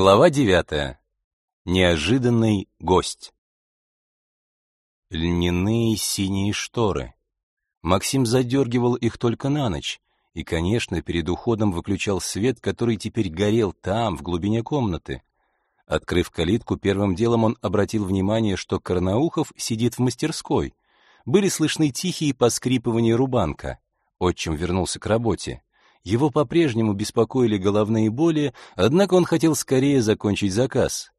Глава девятая. Неожиданный гость. Льняные синие шторы. Максим задергивал их только на ночь, и, конечно, перед уходом выключал свет, который теперь горел там, в глубине комнаты. Открыв калитку, первым делом он обратил внимание, что Карнаухов сидит в мастерской. Были слышны тихие поскрипывания рубанка. Отчим вернулся к работе. Его по-прежнему беспокоили головные боли, однако он хотел скорее закончить заказ.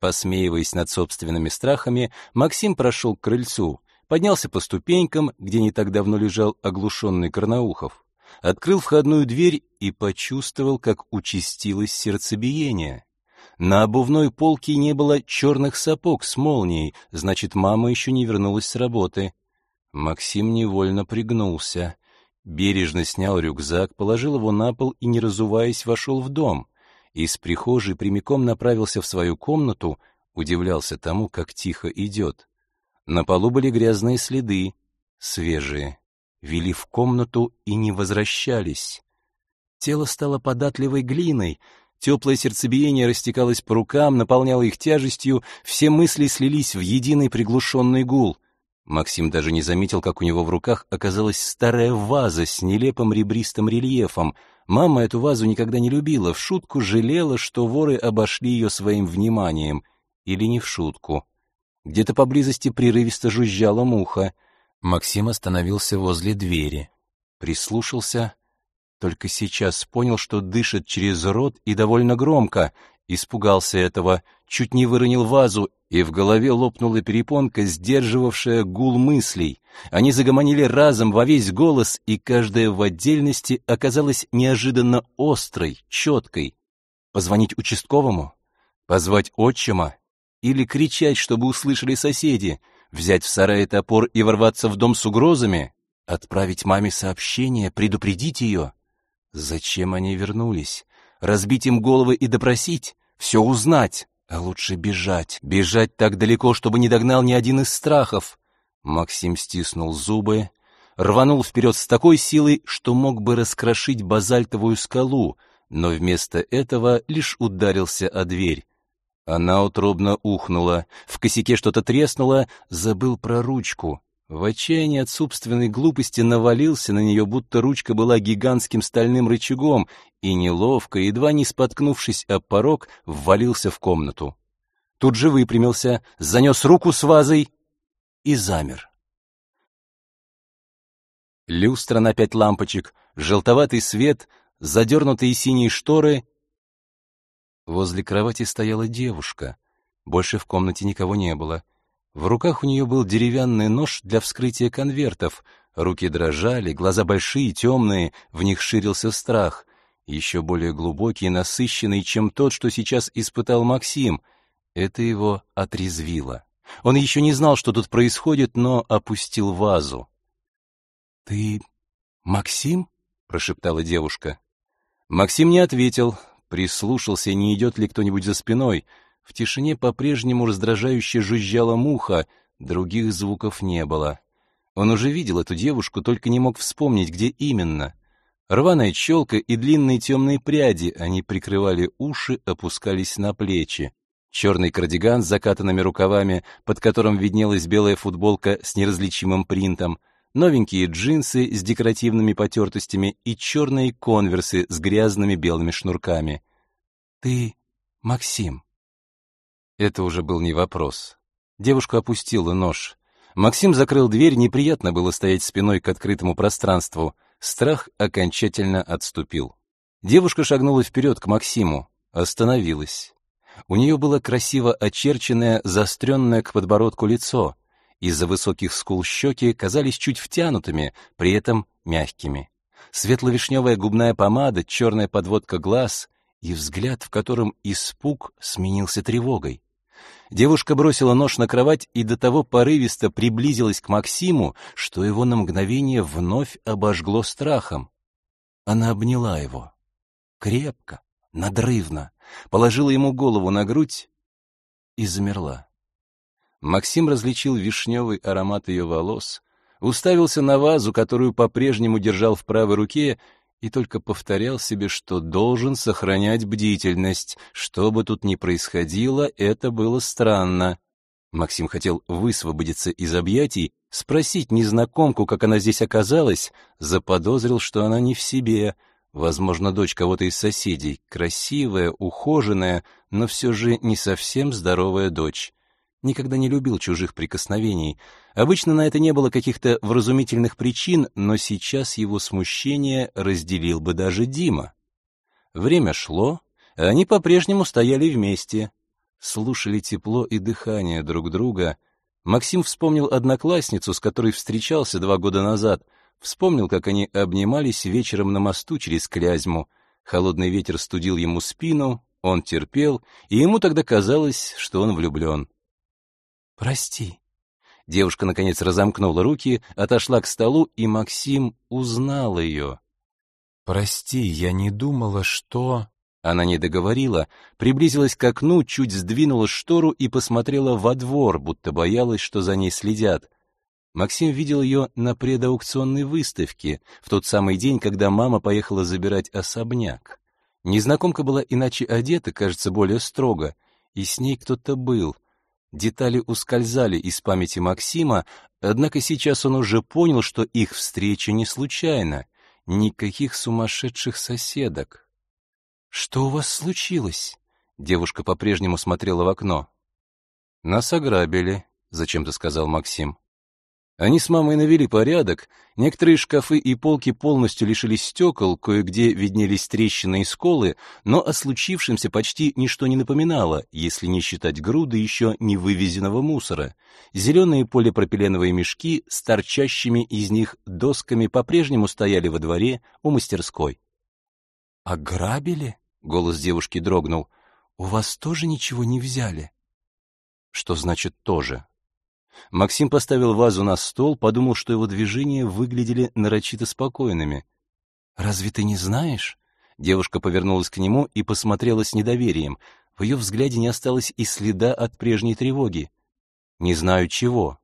Посмеиваясь над собственными страхами, Максим прошел к крыльцу, поднялся по ступенькам, где не так давно лежал оглушенный Корнаухов, открыл входную дверь и почувствовал, как участилось сердцебиение. На обувной полке не было черных сапог с молнией, значит, мама еще не вернулась с работы. Максим невольно пригнулся. Бережно снял рюкзак, положил его на пол и, не разуваясь, вошел в дом. Из прихожей прямиком направился в свою комнату, удивлялся тому, как тихо идет. На полу были грязные следы, свежие. Вели в комнату и не возвращались. Тело стало податливой глиной, теплое сердцебиение растекалось по рукам, наполняло их тяжестью, все мысли слились в единый приглушенный гул — Максим даже не заметил, как у него в руках оказалась старая ваза с нелепым ребристым рельефом. Мама эту вазу никогда не любила, в шутку жалела, что воры обошли ее своим вниманием. Или не в шутку. Где-то поблизости прерывисто жужжала муха. Максим остановился возле двери. Прислушался. Только сейчас понял, что дышит через рот и довольно громко. Испугался этого, чуть не выронил вазу, и в голове лопнула перепонка, сдерживавшая гул мыслей. Они загомонили разом во весь голос, и каждая в отдельности оказалась неожиданно острой, четкой. Позвонить участковому? Позвать отчима? Или кричать, чтобы услышали соседи? Взять в сарае топор и ворваться в дом с угрозами? Отправить маме сообщение, предупредить ее? Зачем они вернулись? Разбить им головы и допросить? Все узнать? А лучше бежать, бежать так далеко, чтобы не догнал ни один из страхов. Максим стиснул зубы, рванул вперед с такой силой, что мог бы раскрошить базальтовую скалу, но вместо этого лишь ударился о дверь. Она утробно ухнула, в косяке что-то треснуло, забыл про ручку. В отчаянии от собственной глупости навалился на нее, будто ручка была гигантским стальным рычагом, и неловко, едва не споткнувшись об порог, ввалился в комнату. Тут же выпрямился, занес руку с вазой и замер. Люстра на пять лампочек, желтоватый свет, задернутые синие шторы. Возле кровати стояла девушка. Больше в комнате никого не было. В руках у нее был деревянный нож для вскрытия конвертов. Руки дрожали, глаза большие, темные, в них ширился страх. Еще более глубокий и насыщенный, чем тот, что сейчас испытал Максим. Это его отрезвило. Он еще не знал, что тут происходит, но опустил вазу. «Ты Максим?» — прошептала девушка. Максим не ответил, прислушался, не идет ли кто-нибудь за спиной — в тишине по-прежнему раздражающе жужжала муха, других звуков не было. Он уже видел эту девушку, только не мог вспомнить, где именно. Рваная челка и длинные темные пряди, они прикрывали уши, опускались на плечи. Черный кардиган с закатанными рукавами, под которым виднелась белая футболка с неразличимым принтом, новенькие джинсы с декоративными потертостями и черные конверсы с грязными белыми шнурками. «Ты Максим», это уже был не вопрос. Девушка опустила нож. Максим закрыл дверь, неприятно было стоять спиной к открытому пространству. Страх окончательно отступил. Девушка шагнула вперед к Максиму, остановилась. У нее было красиво очерченное, заостренное к подбородку лицо. Из-за высоких скул щеки казались чуть втянутыми, при этом мягкими. Светло-вишневая губная помада, черная подводка глаз и взгляд, в котором испуг сменился тревогой. Девушка бросила нож на кровать и до того порывисто приблизилась к Максиму, что его на мгновение вновь обожгло страхом. Она обняла его. Крепко, надрывно, положила ему голову на грудь и замерла. Максим различил вишневый аромат ее волос, уставился на вазу, которую по-прежнему держал в правой руке, и только повторял себе, что должен сохранять бдительность. Что бы тут ни происходило, это было странно. Максим хотел высвободиться из объятий, спросить незнакомку, как она здесь оказалась, заподозрил, что она не в себе. Возможно, дочь кого-то из соседей, красивая, ухоженная, но все же не совсем здоровая дочь. Никогда не любил чужих прикосновений. Обычно на это не было каких-то вразумительных причин, но сейчас его смущение разделил бы даже Дима. Время шло, а они по-прежнему стояли вместе слушали тепло и дыхание друг друга. Максим вспомнил одноклассницу, с которой встречался два года назад, вспомнил, как они обнимались вечером на мосту через Клязьму. Холодный ветер студил ему спину, он терпел, и ему тогда казалось, что он влюблен. «Прости». Девушка, наконец, разомкнула руки, отошла к столу, и Максим узнал ее. «Прости, я не думала, что...» Она не договорила, приблизилась к окну, чуть сдвинула штору и посмотрела во двор, будто боялась, что за ней следят. Максим видел ее на предаукционной выставке, в тот самый день, когда мама поехала забирать особняк. Незнакомка была иначе одета, кажется, более строго, и с ней кто-то был. Детали ускользали из памяти Максима, однако сейчас он уже понял, что их встреча не случайна. Никаких сумасшедших соседок. «Что у вас случилось?» Девушка по-прежнему смотрела в окно. «Нас ограбили», — зачем-то сказал Максим. Они с мамой навели порядок, некоторые шкафы и полки полностью лишились стекол, кое-где виднелись трещины и сколы, но о случившемся почти ничто не напоминало, если не считать груды еще не вывезенного мусора. Зеленые полипропиленовые мешки с торчащими из них досками по-прежнему стояли во дворе у мастерской. «Ограбили?» — голос девушки дрогнул. «У вас тоже ничего не взяли?» «Что значит «тоже»?» Максим поставил вазу на стол, подумал, что его движения выглядели нарочито спокойными. «Разве ты не знаешь?» Девушка повернулась к нему и посмотрела с недоверием. В ее взгляде не осталось и следа от прежней тревоги. «Не знаю чего»,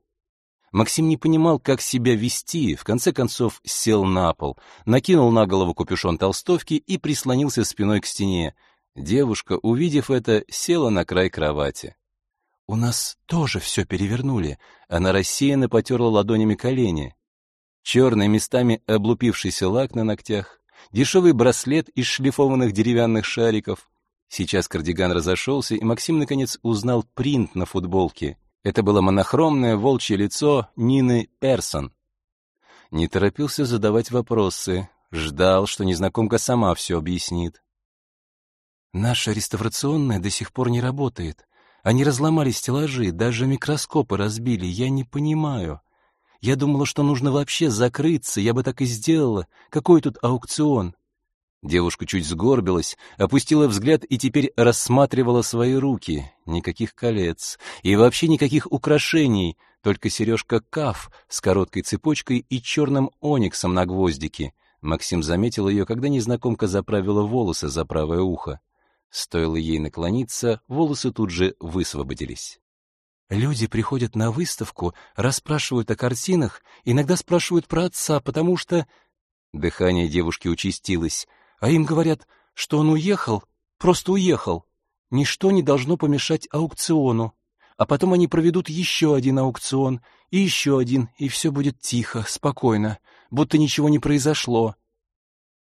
Максим не понимал, как себя вести, в конце концов сел на пол, накинул на голову капюшон толстовки и прислонился спиной к стене. Девушка, увидев это, села на край кровати. «У нас тоже все перевернули», — она рассеянно потерла ладонями колени. Черный, местами облупившийся лак на ногтях, дешевый браслет из шлифованных деревянных шариков. Сейчас кардиган разошелся, и Максим, наконец, узнал принт на футболке — это было монохромное волчье лицо Нины Персон. Не торопился задавать вопросы, ждал, что незнакомка сама все объяснит. «Наша реставрационная до сих пор не работает. Они разломали стеллажи, даже микроскопы разбили. Я не понимаю. Я думала, что нужно вообще закрыться, я бы так и сделала. Какой тут аукцион? Девушка чуть сгорбилась, опустила взгляд и теперь рассматривала свои руки. Никаких колец и вообще никаких украшений, только сережка каф с короткой цепочкой и черным ониксом на гвоздике. Максим заметил ее, когда незнакомка заправила волосы за правое ухо. Стоило ей наклониться, волосы тут же высвободились. Люди приходят на выставку, расспрашивают о картинах, иногда спрашивают про отца, потому что... Дыхание девушки участилось а им говорят, что он уехал, просто уехал. Ничто не должно помешать аукциону. А потом они проведут еще один аукцион, и еще один, и все будет тихо, спокойно, будто ничего не произошло.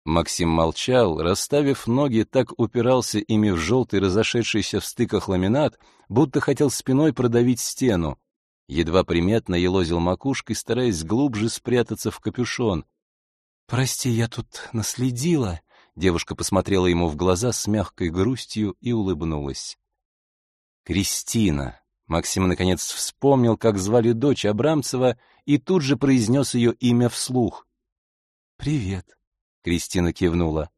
Максим молчал, расставив ноги, так упирался ими в желтый разошедшийся в стыках ламинат, будто хотел спиной продавить стену. Едва приметно елозил макушкой, стараясь глубже спрятаться в капюшон. «Прости, я тут наследила», Девушка посмотрела ему в глаза с мягкой грустью и улыбнулась. «Кристина!» Максим наконец вспомнил, как звали дочь Абрамцева, и тут же произнес ее имя вслух. «Привет», — Кристина кивнула.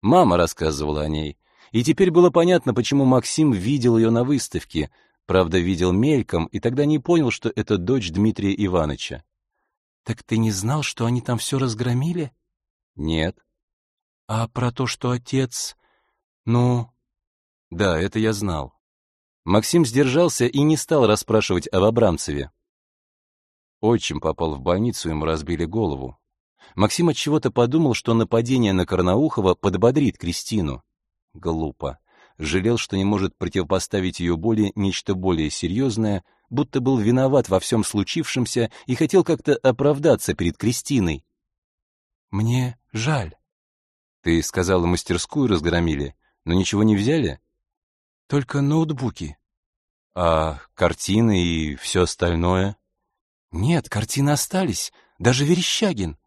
Мама рассказывала о ней, и теперь было понятно, почему Максим видел ее на выставке, правда, видел мельком, и тогда не понял, что это дочь Дмитрия Ивановича. «Так ты не знал, что они там все разгромили?» «Нет». А про то, что отец... Ну... Да, это я знал. Максим сдержался и не стал расспрашивать об Абрамцеве. Отчим попал в больницу, ему разбили голову. Максим от чего-то подумал, что нападение на Карнаухова подбодрит Кристину. Глупо. Жалел, что не может противопоставить ее боли нечто более серьезное, будто был виноват во всем случившемся и хотел как-то оправдаться перед Кристиной. «Мне жаль». «Ты сказала, мастерскую разгромили, но ничего не взяли?» «Только ноутбуки». «А картины и все остальное?» «Нет, картины остались, даже Верещагин».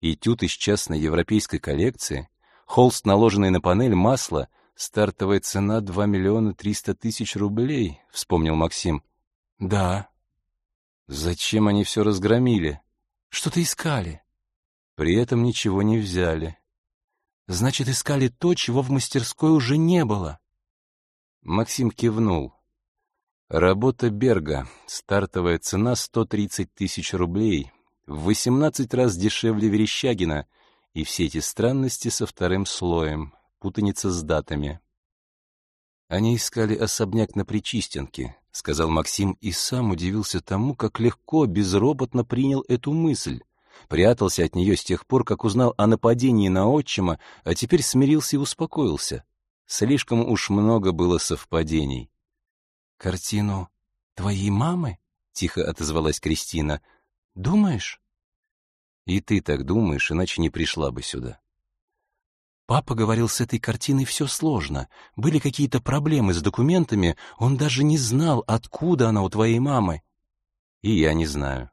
Этюд из частной европейской коллекции, холст, наложенный на панель, масло, стартовая цена 2 миллиона 300 тысяч рублей, вспомнил Максим. Да. Зачем они все разгромили? Что-то искали. При этом ничего не взяли. Значит, искали то, чего в мастерской уже не было. Максим кивнул. Работа Берга. Стартовая цена 130 тысяч рублей. В 18 раз дешевле Верещагина. И все эти странности со вторым слоем. Путаница с датами. Они искали особняк на Причистенке, сказал Максим и сам удивился тому, как легко, безропотно принял эту мысль. Прятался от нее с тех пор, как узнал о нападении на отчима, а теперь смирился и успокоился. Слишком уж много было совпадений. «Картину твоей мамы?» — тихо отозвалась Кристина. «Думаешь?» «И ты так думаешь, иначе не пришла бы сюда». Папа говорил, с этой картиной все сложно. Были какие-то проблемы с документами, он даже не знал, откуда она у твоей мамы. И я не знаю.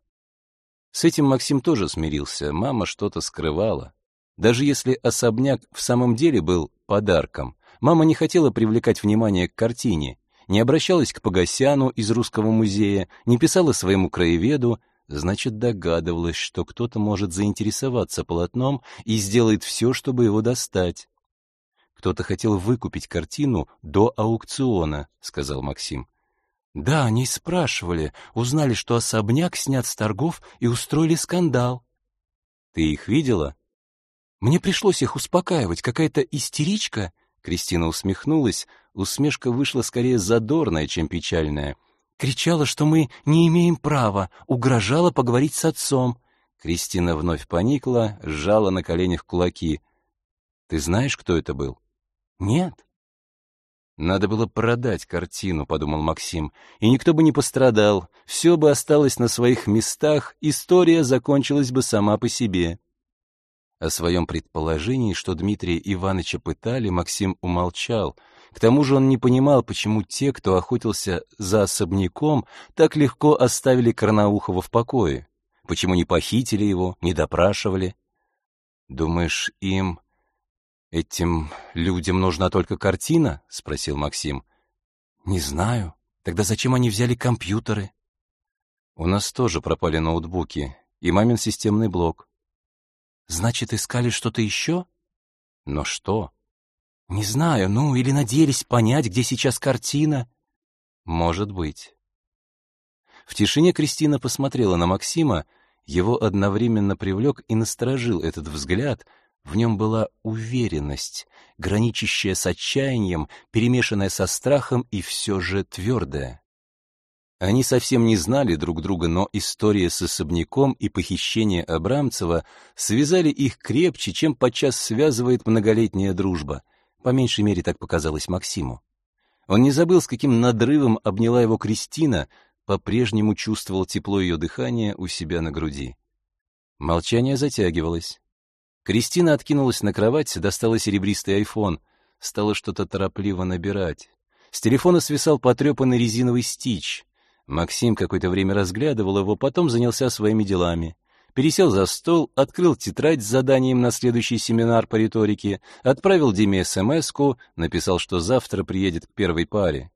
С этим Максим тоже смирился, мама что-то скрывала. Даже если особняк в самом деле был подарком, мама не хотела привлекать внимание к картине, не обращалась к Погосяну из Русского музея, не писала своему краеведу, значит, догадывалась, что кто-то может заинтересоваться полотном и сделает все, чтобы его достать. Кто-то хотел выкупить картину до аукциона, сказал Максим. Да, они спрашивали, узнали, что особняк снят с торгов и устроили скандал. Ты их видела? Мне пришлось их успокаивать, какая-то истеричка Кристина усмехнулась, усмешка вышла скорее задорная, чем печальная. Кричала, что мы не имеем права, угрожала поговорить с отцом. Кристина вновь поникла, сжала на коленях кулаки. Ты знаешь, кто это был? Нет. Надо было продать картину, подумал Максим, и никто бы не пострадал, все бы осталось на своих местах, история закончилась бы сама по себе. О своем предположении, что Дмитрия Ивановича пытали, Максим умолчал. К тому же он не понимал, почему те, кто охотился за особняком, так легко оставили Карнаухова в покое. Почему не похитили его, не допрашивали? «Думаешь, им, этим людям нужна только картина?» — спросил Максим. «Не знаю. Тогда зачем они взяли компьютеры?» «У нас тоже пропали ноутбуки и мамин системный блок. Значит, искали что-то еще? Но что? Не знаю, ну, или надеялись понять, где сейчас картина. Может быть. В тишине Кристина посмотрела на Максима, его одновременно привлек и насторожил этот взгляд, в нем была уверенность, граничащая с отчаянием, перемешанная со страхом и все же твердая. Они совсем не знали друг друга, но история с особняком и похищение Абрамцева связали их крепче, чем подчас связывает многолетняя дружба. По меньшей мере, так показалось Максиму. Он не забыл, с каким надрывом обняла его Кристина, по-прежнему чувствовал тепло ее дыхания у себя на груди. Молчание затягивалось. Кристина откинулась на кровать, достала серебристый айфон, стала что-то торопливо набирать. С телефона свисал потрепанный резиновый стич. Максим какое-то время разглядывал его, потом занялся своими делами. Пересел за стол, открыл тетрадь с заданием на следующий семинар по риторике, отправил Диме СМС-ку, написал, что завтра приедет к первой паре.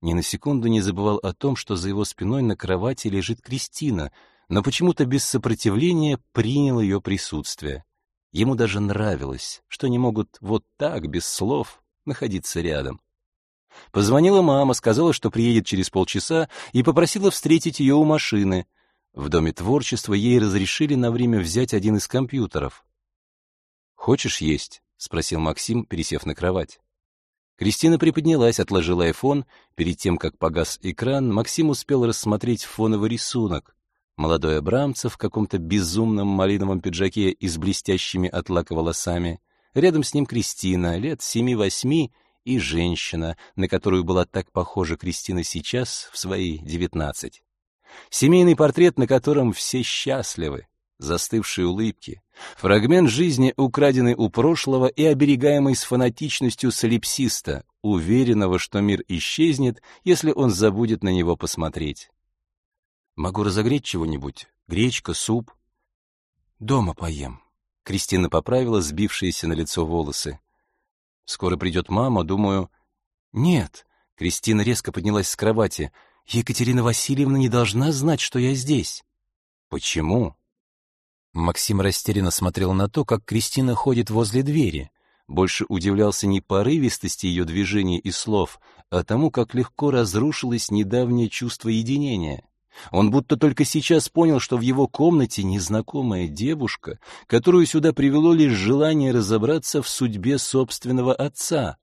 Ни на секунду не забывал о том, что за его спиной на кровати лежит Кристина, но почему-то без сопротивления принял ее присутствие. Ему даже нравилось, что они могут вот так, без слов, находиться рядом. Позвонила мама, сказала, что приедет через полчаса, и попросила встретить ее у машины. В Доме творчества ей разрешили на время взять один из компьютеров. «Хочешь есть?» — спросил Максим, пересев на кровать. Кристина приподнялась, отложила айфон. Перед тем, как погас экран, Максим успел рассмотреть фоновый рисунок. Молодой Абрамцев в каком-то безумном малиновом пиджаке и с блестящими от лака волосами. Рядом с ним Кристина, лет семи-восьми, и женщина, на которую была так похожа Кристина сейчас, в свои девятнадцать. Семейный портрет, на котором все счастливы, застывшие улыбки, фрагмент жизни, украденный у прошлого и оберегаемый с фанатичностью солипсиста, уверенного, что мир исчезнет, если он забудет на него посмотреть. Могу разогреть чего-нибудь? Гречка, суп? Дома поем. Кристина поправила сбившиеся на лицо волосы. Скоро придет мама, думаю... Нет. Кристина резко поднялась с кровати. Екатерина Васильевна не должна знать, что я здесь. Почему? Максим растерянно смотрел на то, как Кристина ходит возле двери. Больше удивлялся не порывистости ее движений и слов, а тому, как легко разрушилось недавнее чувство единения. Он будто только сейчас понял, что в его комнате незнакомая девушка, которую сюда привело лишь желание разобраться в судьбе собственного отца.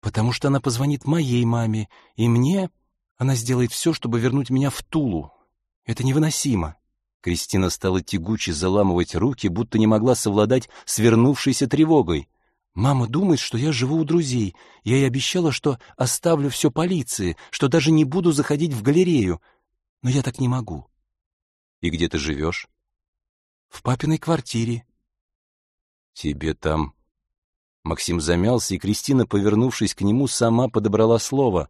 Потому что она позвонит моей маме, и мне она сделает все, чтобы вернуть меня в Тулу. Это невыносимо. Кристина стала тягуче заламывать руки, будто не могла совладать с вернувшейся тревогой. Мама думает, что я живу у друзей. Я ей обещала, что оставлю все полиции, что даже не буду заходить в галерею. Но я так не могу. И где ты живешь? В папиной квартире. Тебе там... Максим замялся, и Кристина, повернувшись к нему, сама подобрала слово.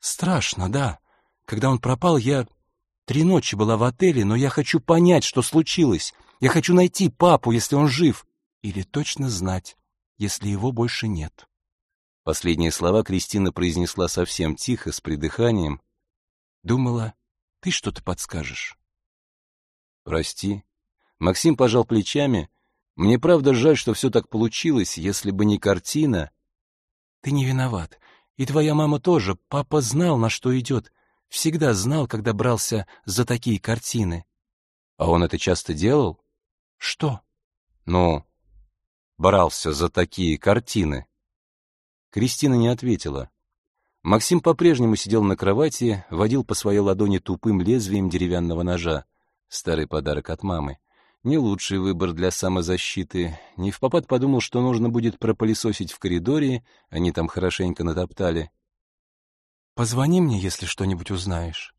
Страшно, да. Когда он пропал, я три ночи была в отеле, но я хочу понять, что случилось. Я хочу найти папу, если он жив. Или точно знать, если его больше нет. Последние слова Кристина произнесла совсем тихо, с придыханием. Думала, ты что-то подскажешь. Прости. Максим пожал плечами. Мне правда жаль, что все так получилось, если бы не картина. Ты не виноват. И твоя мама тоже. Папа знал, на что идет. Всегда знал, когда брался за такие картины. А он это часто делал? Что? Ну, брался за такие картины. Кристина не ответила. Максим по-прежнему сидел на кровати, водил по своей ладони тупым лезвием деревянного ножа. Старый подарок от мамы. Не лучший выбор для самозащиты. Не в попад подумал, что нужно будет пропылесосить в коридоре, они там хорошенько натоптали. «Позвони мне, если что-нибудь узнаешь».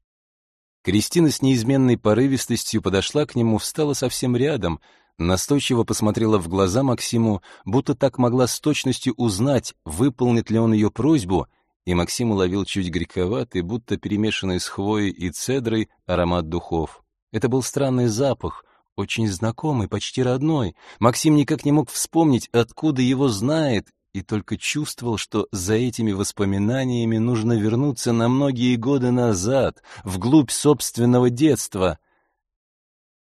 Кристина с неизменной порывистостью подошла к нему, встала совсем рядом, настойчиво посмотрела в глаза Максиму, будто так могла с точностью узнать, выполнит ли он ее просьбу — и Максим уловил чуть горьковатый, будто перемешанный с хвоей и цедрой, аромат духов. Это был странный запах, очень знакомый, почти родной. Максим никак не мог вспомнить, откуда его знает, и только чувствовал, что за этими воспоминаниями нужно вернуться на многие годы назад, вглубь собственного детства.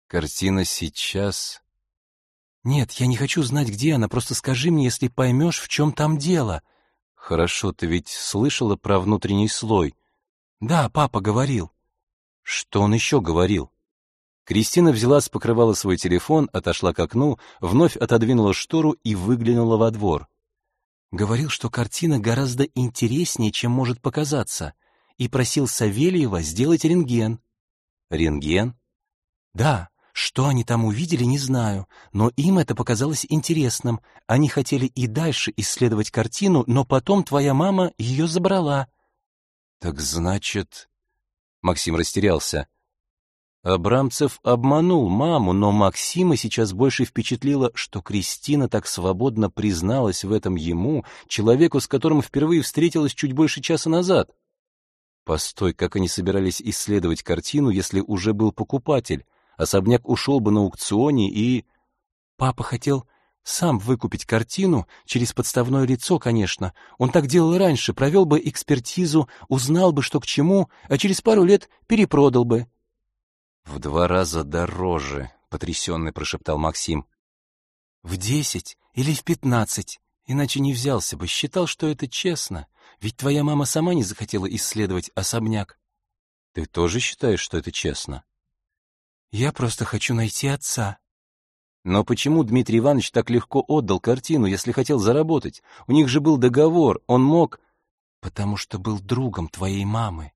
Картина сейчас... Нет, я не хочу знать, где она, просто скажи мне, если поймешь, в чем там дело. Хорошо, ты ведь слышала про внутренний слой? Да, папа говорил. Что он еще говорил? Кристина взяла с покрывала свой телефон, отошла к окну, вновь отодвинула штору и выглянула во двор. Говорил, что картина гораздо интереснее, чем может показаться, и просил Савельева сделать рентген. Рентген? Да, что они там увидели, не знаю, но им это показалось интересным. Они хотели и дальше исследовать картину, но потом твоя мама ее забрала. Так значит... Максим растерялся. Абрамцев обманул маму, но Максима сейчас больше впечатлило, что Кристина так свободно призналась в этом ему, человеку, с которым впервые встретилась чуть больше часа назад. Постой, как они собирались исследовать картину, если уже был покупатель? особняк ушел бы на аукционе и... Папа хотел сам выкупить картину, через подставное лицо, конечно. Он так делал раньше, провел бы экспертизу, узнал бы, что к чему, а через пару лет перепродал бы. — В два раза дороже, — потрясенный прошептал Максим. — В десять или в пятнадцать, иначе не взялся бы, считал, что это честно. Ведь твоя мама сама не захотела исследовать особняк. — Ты тоже считаешь, что это честно? Я просто хочу найти отца. Но почему Дмитрий Иванович так легко отдал картину, если хотел заработать? У них же был договор, он мог... Потому что был другом твоей мамы.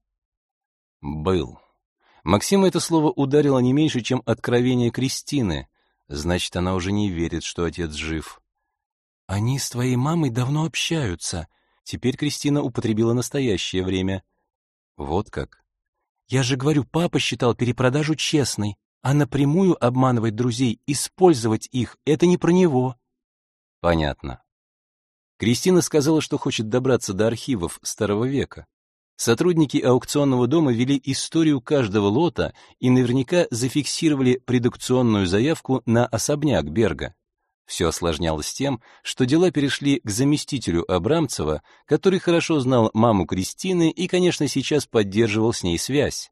Был. Максима это слово ударило не меньше, чем откровение Кристины. Значит, она уже не верит, что отец жив. «Они с твоей мамой давно общаются». Теперь Кристина употребила настоящее время. «Вот как?» «Я же говорю, папа считал перепродажу честной, а напрямую обманывать друзей, использовать их — это не про него». «Понятно». Кристина сказала, что хочет добраться до архивов Старого века. Сотрудники аукционного дома вели историю каждого лота и наверняка зафиксировали предукционную заявку на особняк Берга. Все осложнялось тем, что дела перешли к заместителю Абрамцева, который хорошо знал маму Кристины и, конечно, сейчас поддерживал с ней связь.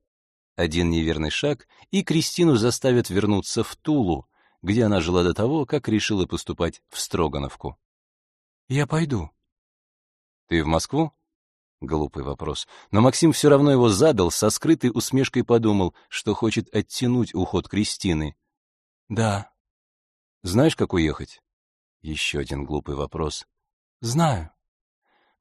Один неверный шаг, и Кристину заставят вернуться в Тулу, где она жила до того, как решила поступать в Строгановку. «Я пойду». «Ты в Москву?» Глупый вопрос. Но Максим все равно его задал, со скрытой усмешкой подумал, что хочет оттянуть уход Кристины. «Да». «Знаешь, как уехать?» Еще один глупый вопрос. «Знаю».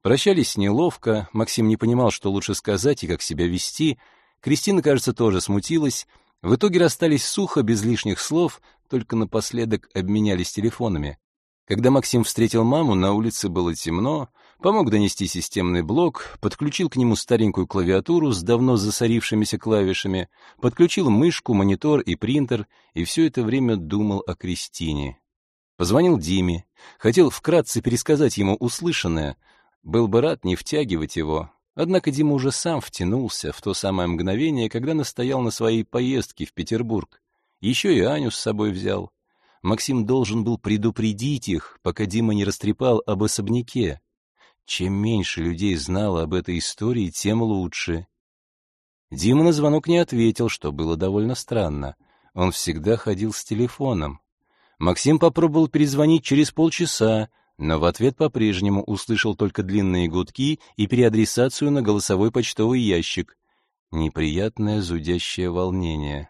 Прощались неловко, Максим не понимал, что лучше сказать и как себя вести. Кристина, кажется, тоже смутилась. В итоге расстались сухо, без лишних слов, только напоследок обменялись телефонами. Когда Максим встретил маму, на улице было темно, помог донести системный блок, подключил к нему старенькую клавиатуру с давно засорившимися клавишами, подключил мышку, монитор и принтер, и все это время думал о Кристине. Позвонил Диме, хотел вкратце пересказать ему услышанное, был бы рад не втягивать его, однако Дима уже сам втянулся в то самое мгновение, когда настоял на своей поездке в Петербург. Еще и Аню с собой взял. Максим должен был предупредить их, пока Дима не растрепал об особняке. Чем меньше людей знало об этой истории, тем лучше. Дима на звонок не ответил, что было довольно странно. Он всегда ходил с телефоном. Максим попробовал перезвонить через полчаса, но в ответ по-прежнему услышал только длинные гудки и переадресацию на голосовой почтовый ящик. Неприятное зудящее волнение.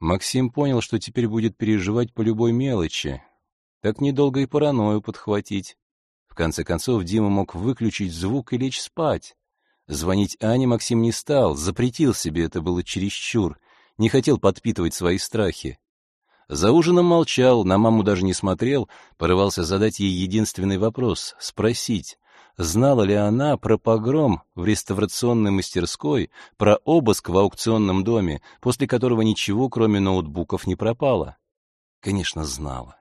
Максим понял, что теперь будет переживать по любой мелочи. Так недолго и паранойю подхватить. В конце концов, Дима мог выключить звук и лечь спать. Звонить Ане Максим не стал, запретил себе, это было чересчур, не хотел подпитывать свои страхи. За ужином молчал, на маму даже не смотрел, порывался задать ей единственный вопрос — спросить, знала ли она про погром в реставрационной мастерской, про обыск в аукционном доме, после которого ничего, кроме ноутбуков, не пропало. Конечно, знала.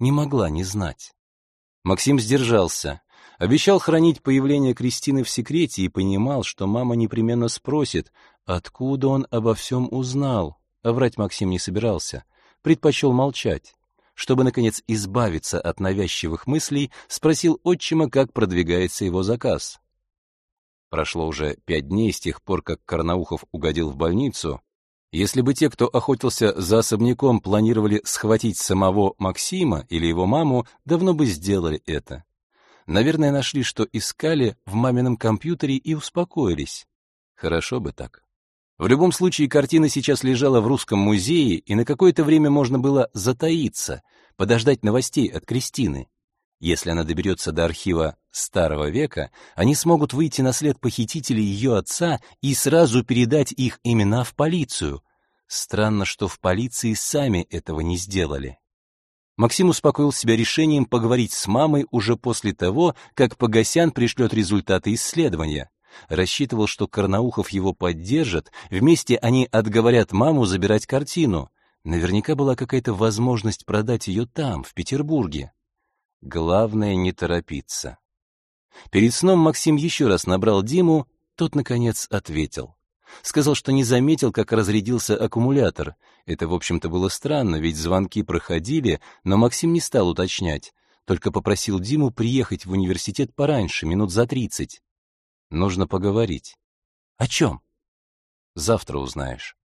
Не могла не знать. Максим сдержался. Обещал хранить появление Кристины в секрете и понимал, что мама непременно спросит, откуда он обо всем узнал. А врать Максим не собирался. Предпочел молчать чтобы, наконец, избавиться от навязчивых мыслей, спросил отчима, как продвигается его заказ. Прошло уже пять дней с тех пор, как Карнаухов угодил в больницу. Если бы те, кто охотился за особняком, планировали схватить самого Максима или его маму, давно бы сделали это. Наверное, нашли, что искали в мамином компьютере и успокоились. Хорошо бы так. В любом случае, картина сейчас лежала в Русском музее, и на какое-то время можно было затаиться, подождать новостей от Кристины. Если она доберется до архива Старого века, они смогут выйти на след похитителей ее отца и сразу передать их имена в полицию. Странно, что в полиции сами этого не сделали. Максим успокоил себя решением поговорить с мамой уже после того, как Погосян пришлет результаты исследования. Рассчитывал, что Карнаухов его поддержит, вместе они отговорят маму забирать картину. Наверняка была какая-то возможность продать ее там, в Петербурге. Главное не торопиться. Перед сном Максим еще раз набрал Диму, тот, наконец, ответил. Сказал, что не заметил, как разрядился аккумулятор. Это, в общем-то, было странно, ведь звонки проходили, но Максим не стал уточнять, только попросил Диму приехать в университет пораньше, минут за тридцать. Нужно поговорить. О чем? Завтра узнаешь.